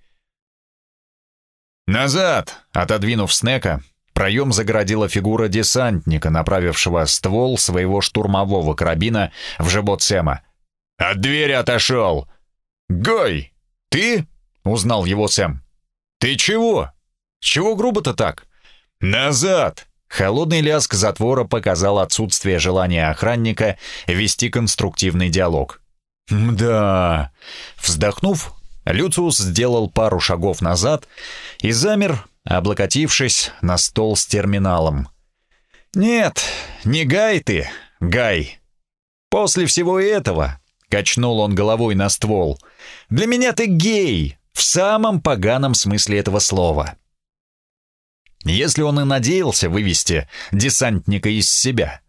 «Назад!» — отодвинув снека, проем загородила фигура десантника, направившего ствол своего штурмового карабина в живот Сэма. «От двери отошел!» «Гой! Ты?» — узнал его Сэм. «Ты чего? Чего грубо-то так?» «Назад!» Холодный лязг затвора показал отсутствие желания охранника вести конструктивный диалог. «Да...» Вздохнув, Люциус сделал пару шагов назад и замер, облокотившись на стол с терминалом. «Нет, не Гай ты, Гай. После всего этого...» — качнул он головой на ствол. «Для меня ты гей, в самом поганом смысле этого слова». Если он и надеялся вывести десантника из себя,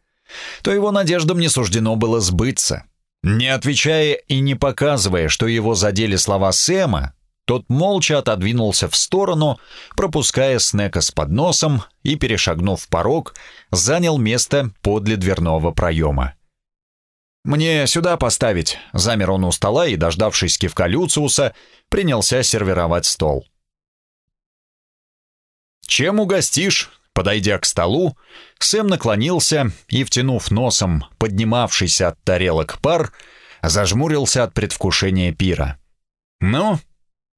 то его надеждам не суждено было сбыться. Не отвечая и не показывая, что его задели слова Сэма, тот молча отодвинулся в сторону, пропуская Снека с подносом и, перешагнув порог, занял место подле дверного проема. «Мне сюда поставить», — замер он у стола и, дождавшись кивка Люциуса, принялся сервировать стол. «Чем угостишь?» Подойдя к столу, Сэм наклонился и, втянув носом поднимавшийся от тарелок пар, зажмурился от предвкушения пира. «Ну,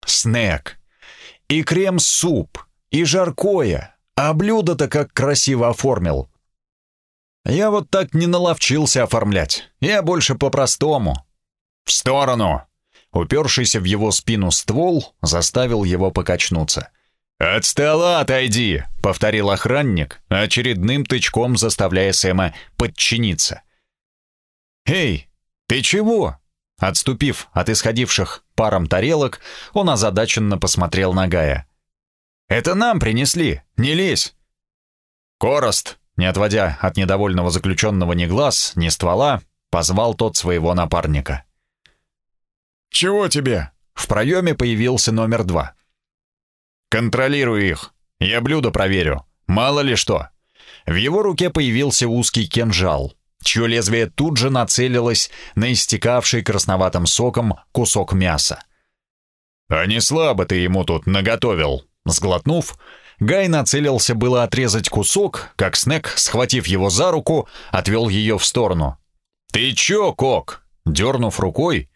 снэк, и крем-суп, и жаркое, а блюдо-то как красиво оформил. Я вот так не наловчился оформлять, я больше по-простому». «В сторону!» Упершийся в его спину ствол заставил его покачнуться. «От стола отойди!» — повторил охранник, очередным тычком заставляя Сэма подчиниться. «Эй, ты чего?» Отступив от исходивших паром тарелок, он озадаченно посмотрел на Гая. «Это нам принесли, не лезь!» «Корост!» Не отводя от недовольного заключенного ни глаз, ни ствола, позвал тот своего напарника. «Чего тебе?» В проеме появился номер два. «Контролирую их. Я блюдо проверю. Мало ли что». В его руке появился узкий кинжал, чье лезвие тут же нацелилось на истекавший красноватым соком кусок мяса. «А не слабо ты ему тут наготовил», — сглотнув, Гай нацелился было отрезать кусок, как Снег, схватив его за руку, отвел ее в сторону. «Ты чё, Кок?» Дернув рукой,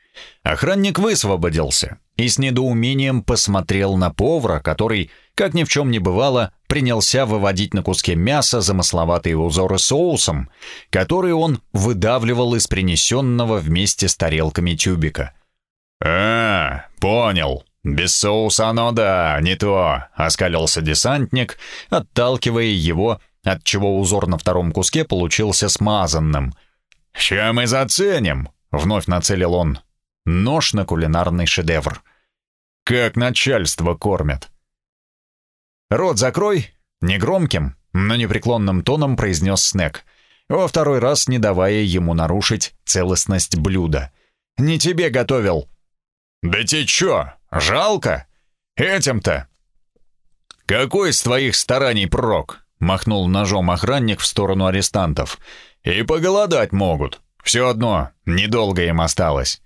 охранник высвободился и с недоумением посмотрел на повара, который, как ни в чем не бывало, принялся выводить на куске мяса замысловатые узоры соусом, которые он выдавливал из принесенного вместе с тарелками тюбика. «А, понял», «Без соуса оно да, не то», — оскалился десантник, отталкивая его, отчего узор на втором куске получился смазанным. «Ща мы заценим», — вновь нацелил он. Нож на кулинарный шедевр. «Как начальство кормят». «Рот закрой», — негромким, но непреклонным тоном произнес Снег, во второй раз не давая ему нарушить целостность блюда. «Не тебе готовил». «Да те чё?» Жалко? Этим-то. Какой из твоих стараний прок? Махнул ножом охранник в сторону арестантов. И поголодать могут. Все одно, недолго им осталось.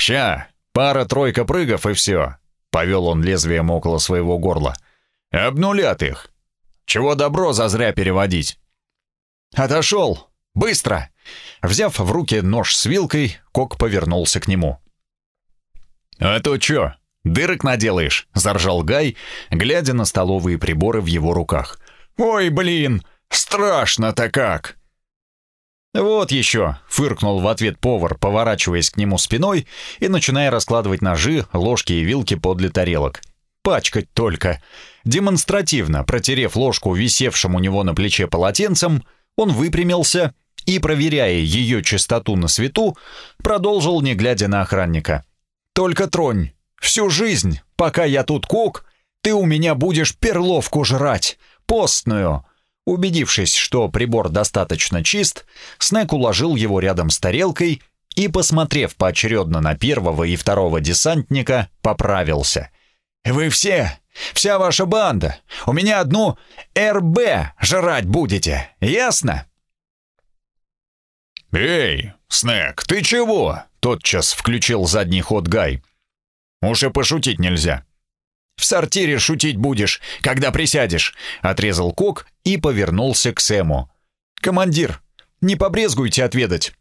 Ща, пара-тройка прыгов и все. Повел он лезвием около своего горла. Обнулят их. Чего добро зазря переводить? Отошел! Быстро! Взяв в руки нож с вилкой, Кок повернулся к нему. «А то чё, «Дырок наделаешь», — заржал Гай, глядя на столовые приборы в его руках. «Ой, блин, страшно-то как!» «Вот еще!» — фыркнул в ответ повар, поворачиваясь к нему спиной и начиная раскладывать ножи, ложки и вилки подле тарелок. «Пачкать только!» Демонстративно протерев ложку висевшим у него на плече полотенцем, он выпрямился и, проверяя ее чистоту на свету, продолжил, не глядя на охранника. «Только тронь, Всю жизнь, пока я тут кок, ты у меня будешь перловку жрать. постную». Убедившись, что прибор достаточно чист, Снэк уложил его рядом с тарелкой и, посмотрев поочередно на первого и второго десантника, поправился. «Вы все, вся ваша банда, у меня одну РБ жрать будете, ясно?» «Эй, Снэк, ты чего?» — тотчас включил задний ход Гай. «Уж и пошутить нельзя». «В сортире шутить будешь, когда присядешь», — отрезал Кок и повернулся к Сэму. «Командир, не побрезгуйте отведать».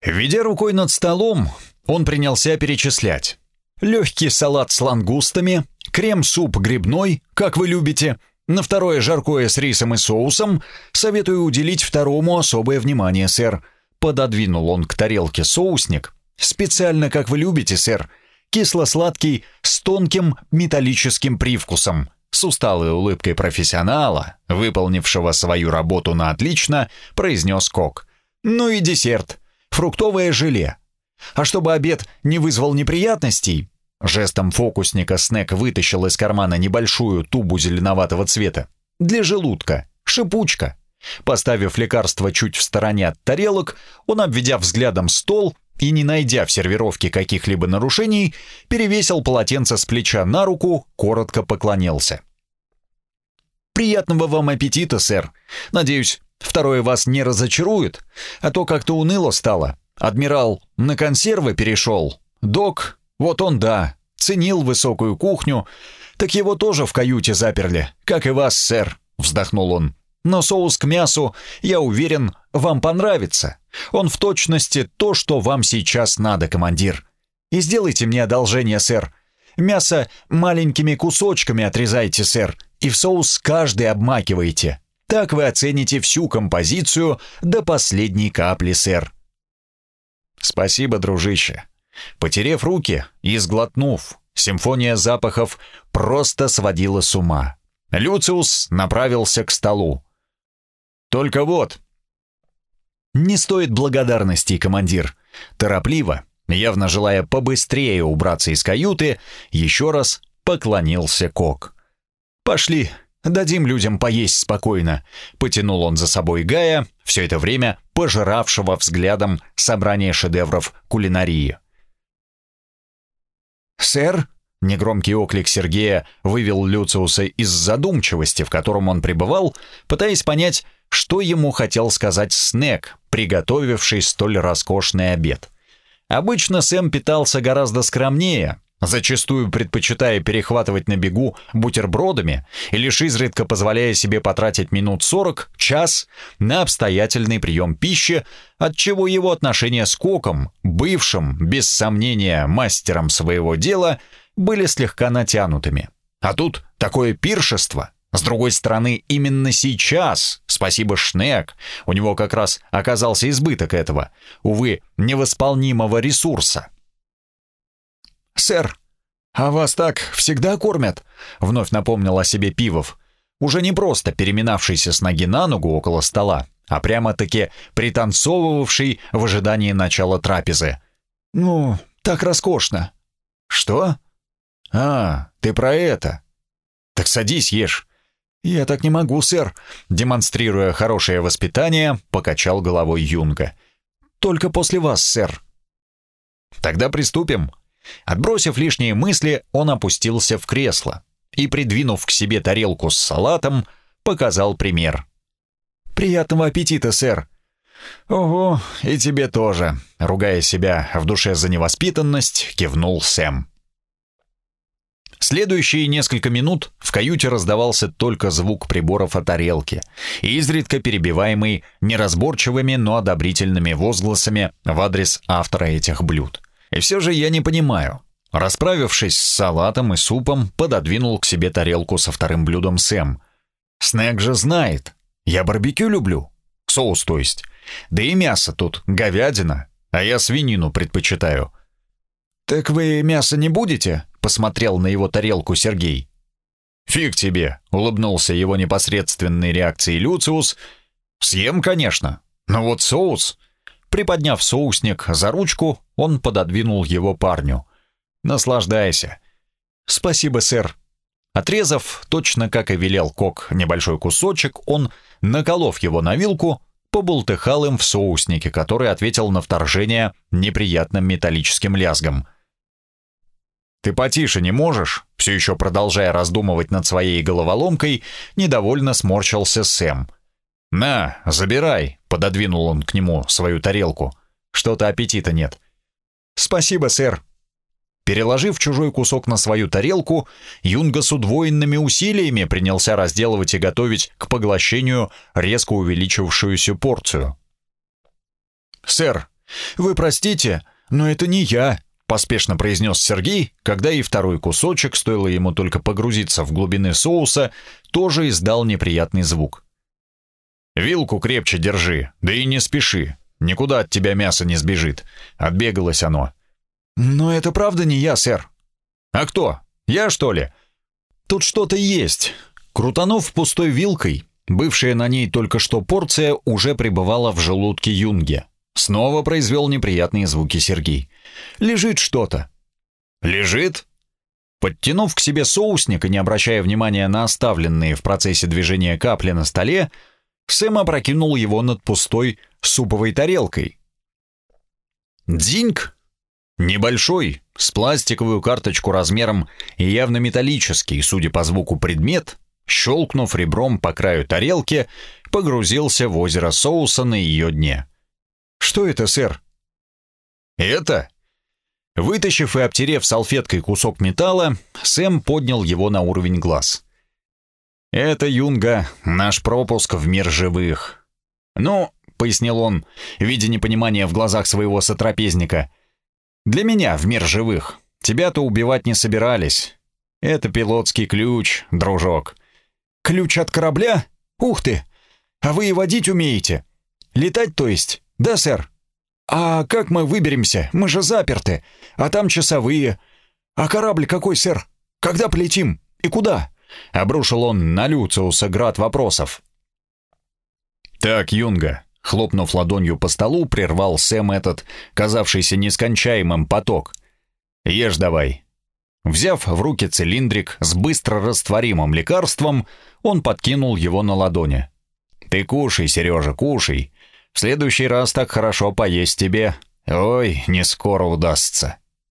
Ведя рукой над столом, он принялся перечислять. Легкий салат с лангустами, крем-суп грибной, как вы любите, на второе жаркое с рисом и соусом, советую уделить второму особое внимание, сэр. Пододвинул он к тарелке соусник. Специально, как вы любите, сэр. Кисло-сладкий, с тонким металлическим привкусом. С усталой улыбкой профессионала, выполнившего свою работу на отлично, произнес Кок. Ну и десерт. Фруктовое желе. А чтобы обед не вызвал неприятностей, жестом фокусника Снэк вытащил из кармана небольшую тубу зеленоватого цвета. Для желудка. Шипучка. Поставив лекарство чуть в стороне от тарелок, он, обведя взглядом стол и не найдя в сервировке каких-либо нарушений, перевесил полотенце с плеча на руку, коротко поклонился. «Приятного вам аппетита, сэр. Надеюсь, второе вас не разочарует, а то как-то уныло стало. Адмирал на консервы перешел. Док, вот он да, ценил высокую кухню, так его тоже в каюте заперли, как и вас, сэр», — вздохнул он. Но соус к мясу, я уверен, вам понравится. Он в точности то, что вам сейчас надо, командир. И сделайте мне одолжение, сэр. Мясо маленькими кусочками отрезайте, сэр, и в соус каждый обмакивайте. Так вы оцените всю композицию до последней капли, сэр. Спасибо, дружище. Потерев руки и сглотнув, симфония запахов просто сводила с ума. Люциус направился к столу. Только вот...» «Не стоит благодарности, командир». Торопливо, явно желая побыстрее убраться из каюты, еще раз поклонился Кок. «Пошли, дадим людям поесть спокойно», — потянул он за собой Гая, все это время пожиравшего взглядом собрание шедевров кулинарии. «Сэр?» — негромкий оклик Сергея вывел Люциуса из задумчивости, в котором он пребывал, пытаясь понять, что ему хотел сказать Снег, приготовивший столь роскошный обед. Обычно Сэм питался гораздо скромнее, зачастую предпочитая перехватывать на бегу бутербродами и лишь изредка позволяя себе потратить минут сорок, час на обстоятельный прием пищи, отчего его отношения с Коком, бывшим, без сомнения, мастером своего дела, были слегка натянутыми. А тут такое пиршество — с другой стороны, именно сейчас, спасибо Шнек, у него как раз оказался избыток этого, увы, невосполнимого ресурса. «Сэр, а вас так всегда кормят?» — вновь напомнил о себе Пивов, уже не просто переминавшийся с ноги на ногу около стола, а прямо-таки пританцовывавший в ожидании начала трапезы. «Ну, так роскошно». «Что?» «А, ты про это?» «Так садись, ешь. «Я так не могу, сэр», — демонстрируя хорошее воспитание, покачал головой Юнга. «Только после вас, сэр». «Тогда приступим». Отбросив лишние мысли, он опустился в кресло и, придвинув к себе тарелку с салатом, показал пример. «Приятного аппетита, сэр!» «Ого, и тебе тоже», — ругая себя в душе за невоспитанность, кивнул Сэм. Следующие несколько минут в каюте раздавался только звук приборов о тарелке, изредка перебиваемый неразборчивыми, но одобрительными возгласами в адрес автора этих блюд. И все же я не понимаю. Расправившись с салатом и супом, пододвинул к себе тарелку со вторым блюдом Сэм. Снег же знает. Я барбекю люблю. Соус, то есть. Да и мясо тут, говядина. А я свинину предпочитаю. «Так вы мясо не будете?» — посмотрел на его тарелку Сергей. «Фиг тебе!» — улыбнулся его непосредственной реакцией Люциус. «Съем, конечно, но вот соус...» Приподняв соусник за ручку, он пододвинул его парню. «Наслаждайся». «Спасибо, сэр». Отрезав, точно как и велел Кок, небольшой кусочек, он, наколов его на вилку, побултыхал им в соуснике, который ответил на вторжение неприятным металлическим лязгом. «Ты потише не можешь?» Все еще продолжая раздумывать над своей головоломкой, недовольно сморщился Сэм. «На, забирай!» — пододвинул он к нему свою тарелку. «Что-то аппетита нет». «Спасибо, сэр», Переложив чужой кусок на свою тарелку, Юнга с удвоенными усилиями принялся разделывать и готовить к поглощению резко увеличившуюся порцию. «Сэр, вы простите, но это не я», — поспешно произнес Сергей, когда и второй кусочек, стоило ему только погрузиться в глубины соуса, тоже издал неприятный звук. «Вилку крепче держи, да и не спеши, никуда от тебя мясо не сбежит», — отбегалось оно. «Но это правда не я, сэр». «А кто? Я, что ли?» «Тут что-то есть». Крутанув пустой вилкой, бывшая на ней только что порция уже пребывала в желудке Юнге. Снова произвел неприятные звуки Сергей. «Лежит что-то». «Лежит?» Подтянув к себе соусник и не обращая внимания на оставленные в процессе движения капли на столе, Сэм опрокинул его над пустой суповой тарелкой. «Диньк!» Небольшой, с пластиковую карточку размером и явно металлический, судя по звуку, предмет, щелкнув ребром по краю тарелки, погрузился в озеро соуса на ее дне. «Что это, сэр?» «Это?» Вытащив и обтерев салфеткой кусок металла, Сэм поднял его на уровень глаз. «Это, Юнга, наш пропуск в мир живых». «Ну», — пояснил он, видя непонимание в глазах своего сотрапезника, — для меня в мир живых. Тебя-то убивать не собирались. Это пилотский ключ, дружок. Ключ от корабля? Ух ты! А вы и водить умеете? Летать, то есть? Да, сэр. А как мы выберемся? Мы же заперты. А там часовые. А корабль какой, сэр? Когда полетим? И куда? Обрушил он на Люциуса град вопросов. Так, Юнга, Хлопнув ладонью по столу, прервал Сэм этот, казавшийся нескончаемым поток. «Ешь давай». Взяв в руки цилиндрик с быстро растворимым лекарством, он подкинул его на ладони. «Ты кушай, Сережа, кушай. В следующий раз так хорошо поесть тебе. Ой, не скоро удастся».